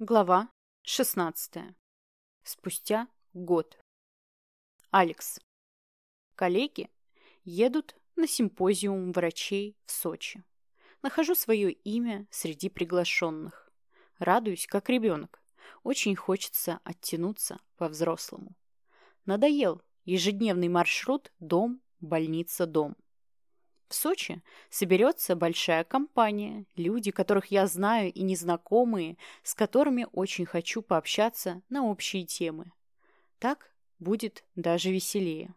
Глава 16. Спустя год. Алекс. Коллеги едут на симпозиум врачей в Сочи. Нахожу свое имя среди приглашенных. Радуюсь, как ребенок. Очень хочется оттянуться по-взрослому. Надоел ежедневный маршрут дом, больница, дом. В Сочи соберется большая компания, люди, которых я знаю и незнакомые, с которыми очень хочу пообщаться на общие темы. Так будет даже веселее.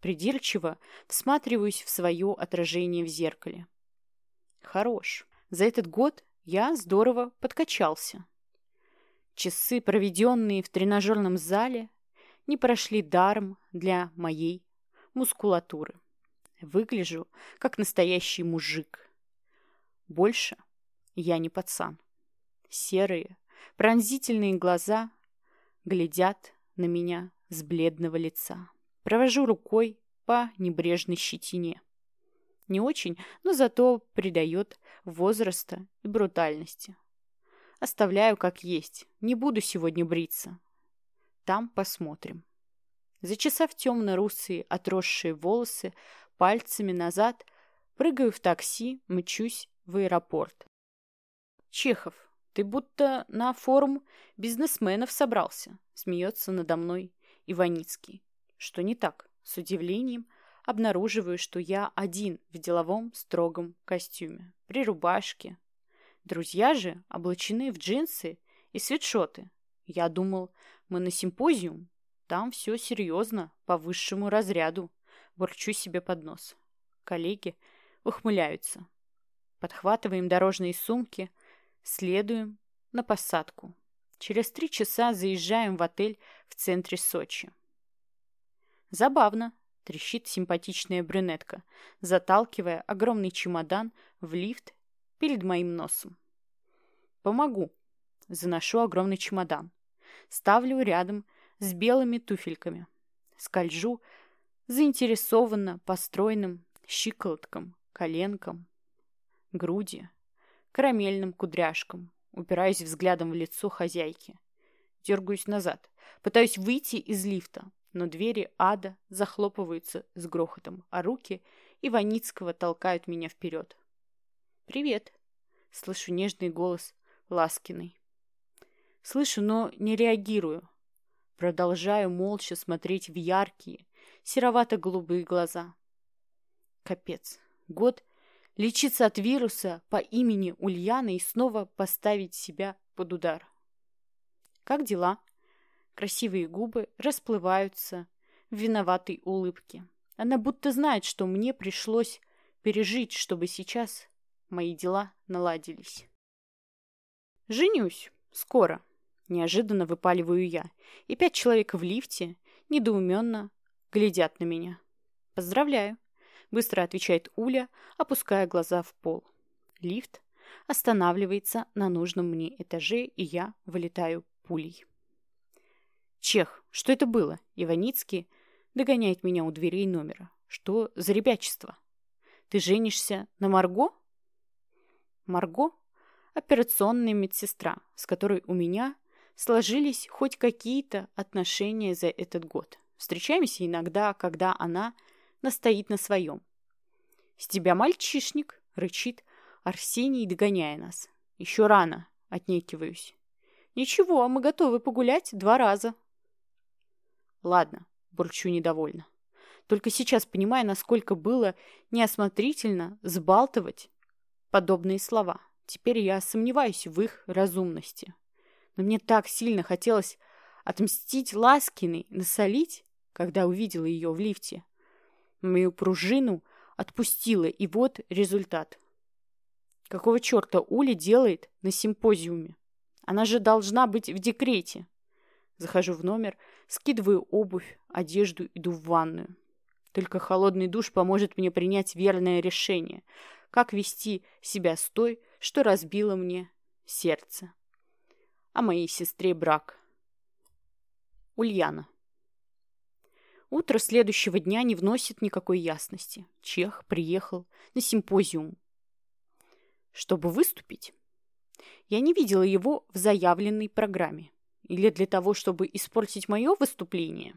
Придирчиво всматриваюсь в свое отражение в зеркале. Хорош. За этот год я здорово подкачался. Часы, проведенные в тренажерном зале, не прошли даром для моей мускулатуры. Выгляжу, как настоящий мужик. Больше я не пацан. Серые, пронзительные глаза глядят на меня с бледного лица. Провожу рукой по небрежной щетине. Не очень, но зато придает возраста и брутальности. Оставляю как есть. Не буду сегодня бриться. Там посмотрим. Зачесав темно-русые отросшие волосы, пальцами назад, прыгаю в такси, мчусь в аэропорт. Чехов, ты будто на форум бизнесменов собрался, смеется надо мной Иваницкий. Что не так? С удивлением обнаруживаю, что я один в деловом строгом костюме, при рубашке. Друзья же облачены в джинсы и свитшоты. Я думал, мы на симпозиум. Там все серьезно, по высшему разряду. Бурчу себе под нос. Коллеги ухмыляются. Подхватываем дорожные сумки, следуем на посадку. Через три часа заезжаем в отель в центре Сочи. Забавно, трещит симпатичная брюнетка, заталкивая огромный чемодан в лифт перед моим носом. Помогу. Заношу огромный чемодан. Ставлю рядом с белыми туфельками. Скольжу заинтересованно по стройным щиколоткам, коленкам, груди, карамельным кудряшкам, упираюсь взглядом в лицо хозяйки. Дергаюсь назад, пытаюсь выйти из лифта, но двери ада захлопываются с грохотом, а руки Иваницкого толкают меня вперед. «Привет!» — слышу нежный голос Ласкиной. Слышу, но не реагирую. Продолжаю молча смотреть в яркие, серовато-голубые глаза. Капец. Год лечиться от вируса по имени Ульяна и снова поставить себя под удар. Как дела? Красивые губы расплываются в виноватой улыбке. Она будто знает, что мне пришлось пережить, чтобы сейчас мои дела наладились. «Женюсь. Скоро», — неожиданно выпаливаю я, и пять человек в лифте недоуменно глядят на меня. «Поздравляю», — быстро отвечает Уля, опуская глаза в пол. Лифт останавливается на нужном мне этаже, и я вылетаю пулей. «Чех, что это было?» Иваницкий догоняет меня у дверей номера. «Что за ребячество? Ты женишься на Марго?» Марго — операционная медсестра, с которой у меня сложились хоть какие-то отношения за этот год. Встречаемся иногда, когда она настоит на своем. «С тебя мальчишник!» — рычит Арсений, догоняя нас. «Еще рано!» — отнекиваюсь. «Ничего, мы готовы погулять два раза». «Ладно», — бурчу недовольно. Только сейчас понимаю, насколько было неосмотрительно сбалтывать подобные слова. Теперь я сомневаюсь в их разумности. Но мне так сильно хотелось отмстить Ласкиной, насолить, когда увидела ее в лифте. Мою пружину отпустила, и вот результат. Какого черта Уля делает на симпозиуме? Она же должна быть в декрете. Захожу в номер, скидываю обувь, одежду, иду в ванную. Только холодный душ поможет мне принять верное решение, как вести себя с той, что разбила мне сердце. А моей сестре брак. Ульяна. Утро следующего дня не вносит никакой ясности. Чех приехал на симпозиум. Чтобы выступить? Я не видела его в заявленной программе. Или для того, чтобы испортить мое выступление?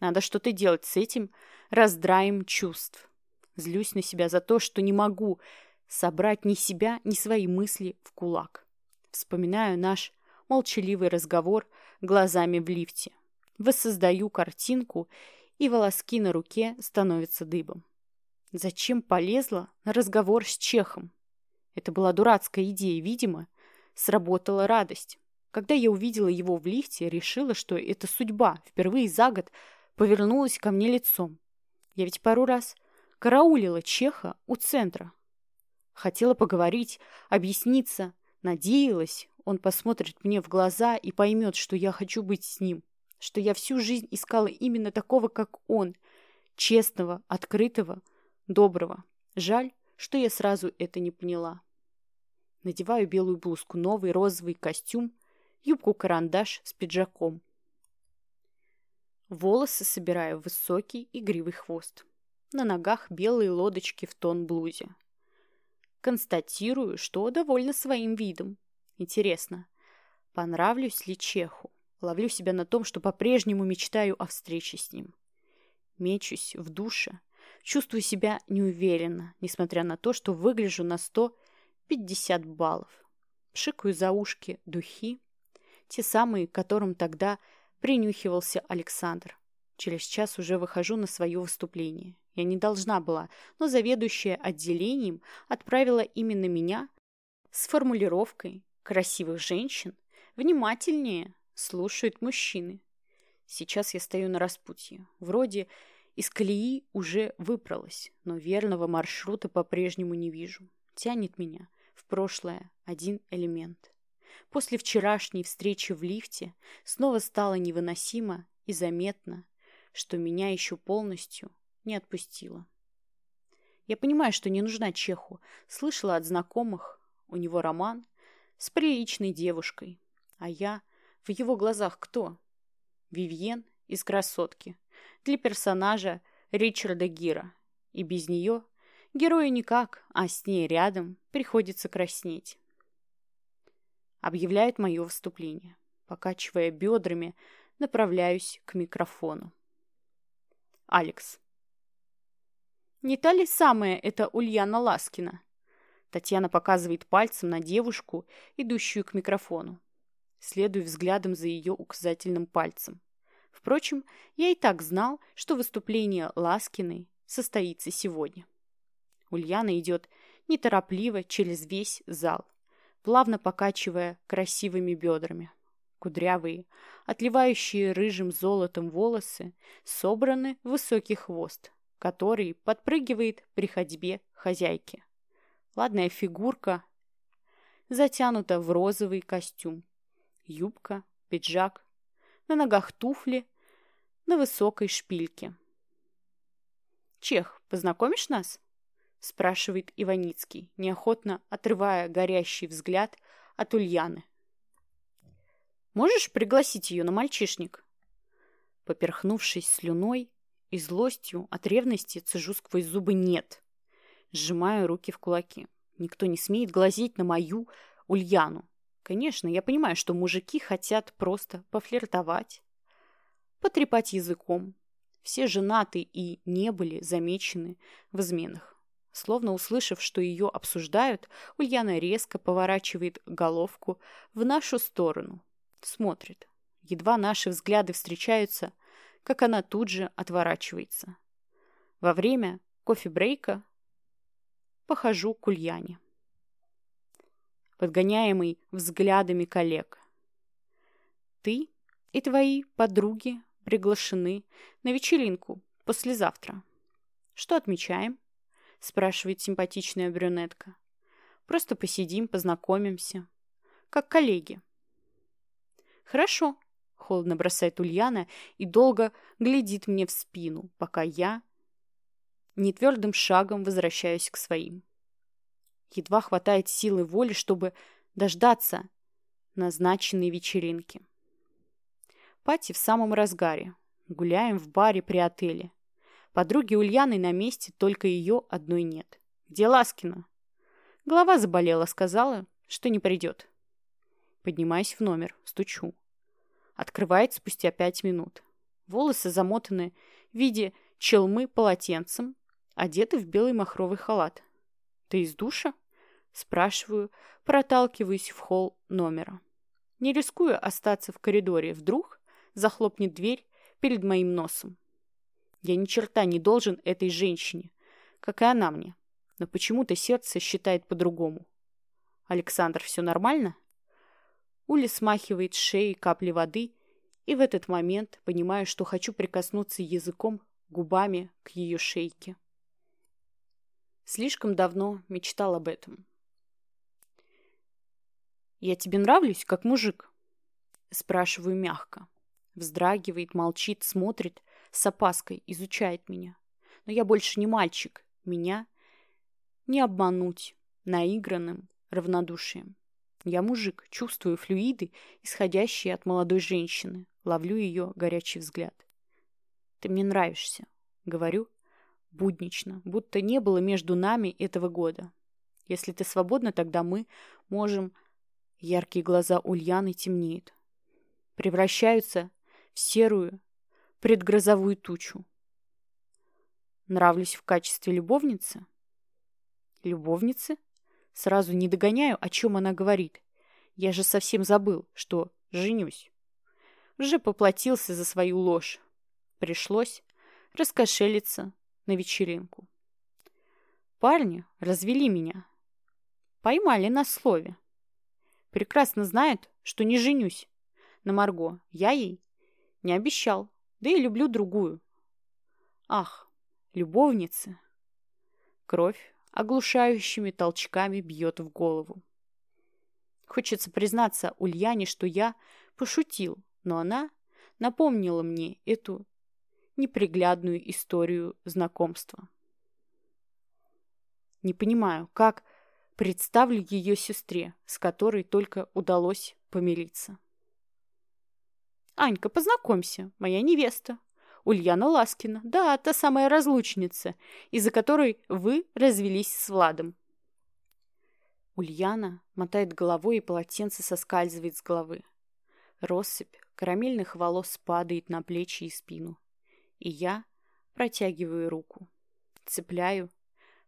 Надо что-то делать с этим раздраем чувств. Злюсь на себя за то, что не могу собрать ни себя, ни свои мысли в кулак. Вспоминаю наш молчаливый разговор глазами в лифте. Воссоздаю картинку, и волоски на руке становятся дыбом. Зачем полезла на разговор с Чехом? Это была дурацкая идея, видимо. Сработала радость. Когда я увидела его в лифте, решила, что это судьба. Впервые за год повернулась ко мне лицом. Я ведь пару раз караулила Чеха у центра. Хотела поговорить, объясниться, надеялась, он посмотрит мне в глаза и поймет, что я хочу быть с ним, что я всю жизнь искала именно такого, как он, честного, открытого, доброго. Жаль, что я сразу это не поняла. Надеваю белую блузку, новый розовый костюм, юбку-карандаш с пиджаком. Волосы собираю в высокий игривый хвост. На ногах белые лодочки в тон блузе. Констатирую, что довольна своим видом. Интересно, понравлюсь ли Чеху? Ловлю себя на том, что по-прежнему мечтаю о встрече с ним. Мечусь в душе, чувствую себя неуверенно, несмотря на то, что выгляжу на 150 баллов. Пшикаю за ушки духи, те самые, которым тогда принюхивался Александр. Через час уже выхожу на свое выступление. Я не должна была, но заведующая отделением отправила именно меня с формулировкой «красивых женщин внимательнее слушают мужчины». Сейчас я стою на распутье. Вроде из колеи уже выпралась, но верного маршрута по-прежнему не вижу. Тянет меня в прошлое один элемент. После вчерашней встречи в лифте снова стало невыносимо и заметно, что меня еще полностью не отпустило. Я понимаю, что не нужна Чеху. Слышала от знакомых, у него роман с приличной девушкой. А я в его глазах кто? Вивьен из «Красотки». Для персонажа Ричарда Гира. И без нее герою никак, а с ней рядом приходится краснеть. Объявляет мое выступление. Покачивая бедрами, направляюсь к микрофону. Алекс. Не та ли самая это Ульяна Ласкина? Татьяна показывает пальцем на девушку, идущую к микрофону. Следую взглядом за ее указательным пальцем. Впрочем, я и так знал, что выступление Ласкиной состоится сегодня. Ульяна идет неторопливо через весь зал, плавно покачивая красивыми бедрами. Кудрявые, отливающие рыжим золотом волосы, собраны в высокий хвост, который подпрыгивает при ходьбе хозяйки. Ладная фигурка затянута в розовый костюм. Юбка, пиджак, на ногах туфли, на высокой шпильке. «Чех, познакомишь нас?» — спрашивает Иваницкий, неохотно отрывая горящий взгляд от Ульяны. Можешь пригласить ее на мальчишник?» Поперхнувшись слюной и злостью от ревности, цежу сквозь зубы «нет». Сжимаю руки в кулаки. Никто не смеет глазеть на мою Ульяну. Конечно, я понимаю, что мужики хотят просто пофлиртовать, потрепать языком. Все женаты и не были замечены в изменах. Словно услышав, что ее обсуждают, Ульяна резко поворачивает головку в нашу сторону, смотрит. Едва наши взгляды встречаются, как она тут же отворачивается. Во время кофе-брейка похожу к Ульяне. Подгоняемый взглядами коллег. Ты и твои подруги приглашены на вечеринку послезавтра. Что отмечаем? Спрашивает симпатичная брюнетка. Просто посидим, познакомимся. Как коллеги. «Хорошо», — холодно бросает Ульяна и долго глядит мне в спину, пока я нетвердым шагом возвращаюсь к своим. Едва хватает силы воли, чтобы дождаться назначенной вечеринки. Пати в самом разгаре. Гуляем в баре при отеле. Подруги Ульяны на месте, только ее одной нет. Где Ласкина? Голова заболела, сказала, что не придет. Поднимаюсь в номер, стучу. Открывает спустя пять минут. Волосы замотаны в виде челмы полотенцем, одеты в белый махровый халат. «Ты из душа?» Спрашиваю, проталкиваюсь в холл номера. Не рискую остаться в коридоре. Вдруг захлопнет дверь перед моим носом. Я ни черта не должен этой женщине, как и она мне. Но почему-то сердце считает по-другому. «Александр, все нормально?» Уля смахивает с шеи капли воды, и в этот момент понимаю, что хочу прикоснуться языком, губами к ее шейке. Слишком давно мечтал об этом. «Я тебе нравлюсь, как мужик?» Спрашиваю мягко. Вздрагивает, молчит, смотрит, с опаской изучает меня. Но я больше не мальчик. Меня не обмануть наигранным равнодушием. Я мужик, чувствую флюиды, исходящие от молодой женщины. Ловлю ее горячий взгляд. «Ты мне нравишься», — говорю буднично, будто не было между нами этого года. Если ты свободна, тогда мы можем Яркие глаза Ульяны темнеют. Превращаются в серую предгрозовую тучу. Нравлюсь в качестве любовницы? Любовницы? Сразу не догоняю, о чем она говорит. Я же совсем забыл, что женюсь. Уже поплатился за свою ложь. Пришлось раскошелиться на вечеринку. Парни развели меня. Поймали на слове. Прекрасно знает, что не женюсь на Марго. Я ей не обещал. Да и люблю другую. Ах, любовницы. Кровь оглушающими толчками бьет в голову. Хочется признаться Ульяне, что я пошутил, но она напомнила мне эту неприглядную историю знакомства. Не понимаю, как представлю ее сестре, с которой только удалось помириться. «Анька, познакомься, моя невеста. Ульяна Ласкина. Да, та самая разлучница, из-за которой вы развелись с Владом». Ульяна мотает головой, и полотенце соскальзывает с головы. Россыпь карамельных волос падает на плечи и спину. И я протягиваю руку. Цепляю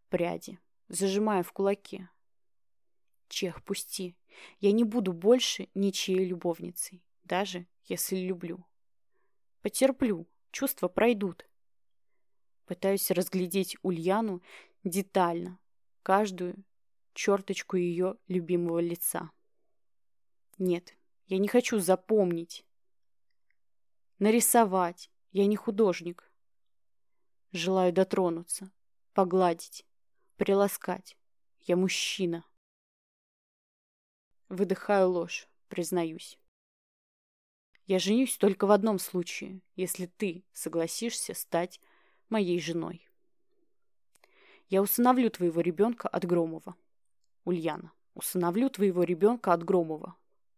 пряди, зажимаю в кулаке. Чех, пусти. Я не буду больше ничьей любовницей, даже если люблю. Потерплю, чувства пройдут. Пытаюсь разглядеть Ульяну детально, каждую черточку ее любимого лица. Нет, я не хочу запомнить. Нарисовать. Я не художник. Желаю дотронуться, погладить, приласкать. Я мужчина. Выдыхаю ложь, признаюсь. Я женюсь только в одном случае, если ты согласишься стать моей женой. Я усыновлю твоего ребенка от Громова. Ульяна, усыновлю твоего ребенка от Громова,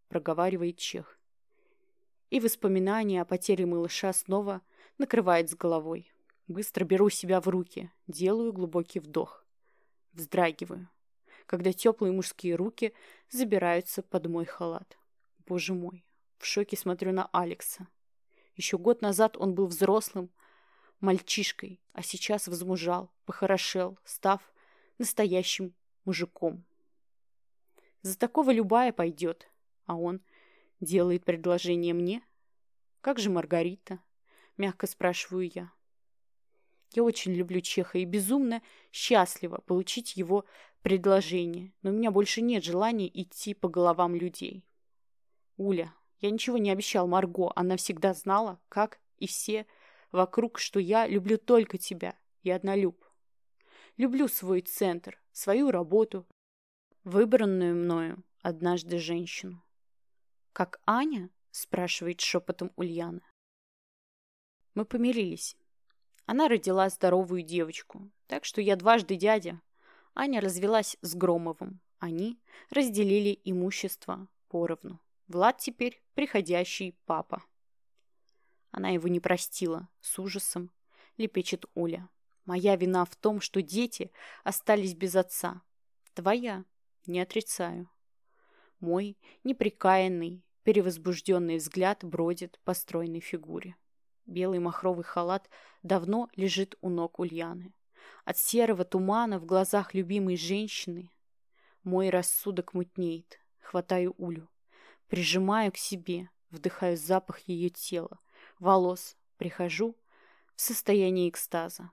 проговаривает Чех. И воспоминание о потере малыша снова накрывает с головой. Быстро беру себя в руки, делаю глубокий вдох. Вздрагиваю когда теплые мужские руки забираются под мой халат. Боже мой, в шоке смотрю на Алекса. Еще год назад он был взрослым мальчишкой, а сейчас возмужал, похорошел, став настоящим мужиком. За такого любая пойдет, а он делает предложение мне. Как же Маргарита? Мягко спрашиваю я. Я очень люблю Чеха и безумно счастлива получить его предложение, но у меня больше нет желания идти по головам людей. Уля, я ничего не обещал Марго, она всегда знала, как и все вокруг, что я люблю только тебя и однолюб. Люблю свой центр, свою работу, выбранную мною однажды женщину. «Как Аня?» – спрашивает шепотом Ульяна. Мы помирились. Она родила здоровую девочку, так что я дважды дядя, Аня развелась с Громовым. Они разделили имущество поровну. Влад теперь приходящий папа. Она его не простила, с ужасом лепечет Оля. Моя вина в том, что дети остались без отца. Твоя, не отрицаю. Мой неприкаянный, перевозбужденный взгляд бродит по стройной фигуре. Белый махровый халат давно лежит у ног Ульяны. От серого тумана в глазах любимой женщины мой рассудок мутнеет. Хватаю Улю. Прижимаю к себе, вдыхаю запах ее тела, волос. Прихожу в состояние экстаза.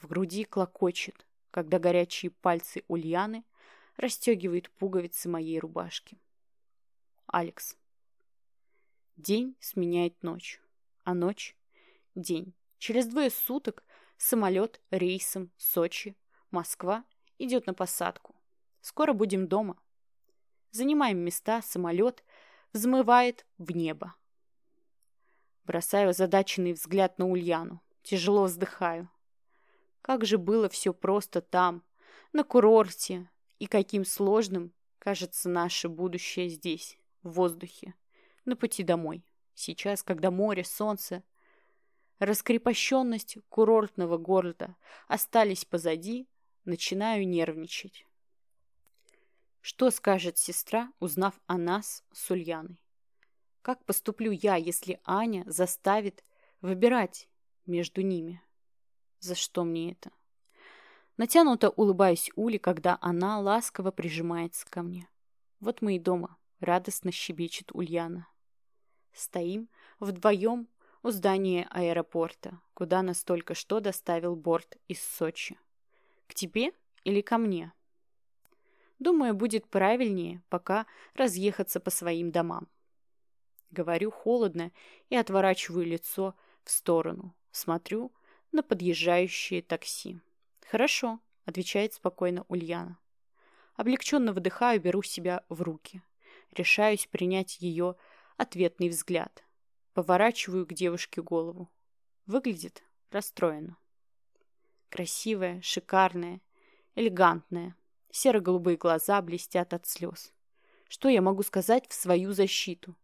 В груди клокочет, когда горячие пальцы Ульяны расстегивают пуговицы моей рубашки. Алекс. День сменяет ночь, а ночь – день. Через двое суток самолет рейсом Сочи, Москва идет на посадку. Скоро будем дома. Занимаем места, самолет взмывает в небо. Бросаю задаченный взгляд на Ульяну. Тяжело вздыхаю. Как же было все просто там, на курорте, и каким сложным кажется наше будущее здесь, в воздухе, на пути домой. Сейчас, когда море, солнце, раскрепощенность курортного города остались позади, начинаю нервничать. Что скажет сестра, узнав о нас с Ульяной? Как поступлю я, если Аня заставит выбирать между ними? За что мне это? Натянуто улыбаюсь Уле, когда она ласково прижимается ко мне. Вот мы и дома, радостно щебечет Ульяна. Стоим вдвоем у здания аэропорта, куда нас только что доставил борт из Сочи. К тебе или ко мне? Думаю, будет правильнее пока разъехаться по своим домам. Говорю холодно и отворачиваю лицо в сторону. Смотрю на подъезжающее такси. «Хорошо», — отвечает спокойно Ульяна. Облегченно выдыхаю, беру себя в руки. Решаюсь принять ее ответный взгляд. Поворачиваю к девушке голову. Выглядит расстроена. Красивая, шикарная, элегантная. Серо-голубые глаза блестят от слез. Что я могу сказать в свою защиту?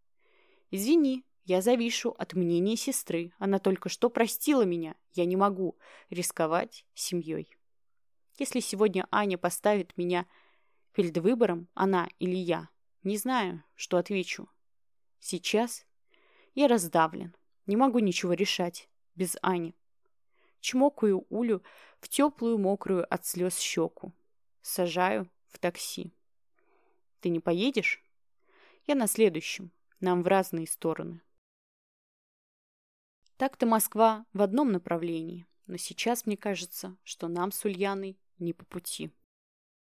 Извини, я завишу от мнения сестры. Она только что простила меня. Я не могу рисковать семьей. Если сегодня Аня поставит меня перед выбором, она или я, не знаю, что отвечу. Сейчас я раздавлен. Не могу ничего решать без Ани. Чмокаю Улю в теплую, мокрую от слез щеку. Сажаю в такси. Ты не поедешь? Я на следующем. Нам в разные стороны. Так-то Москва в одном направлении, но сейчас мне кажется, что нам с Ульяной не по пути.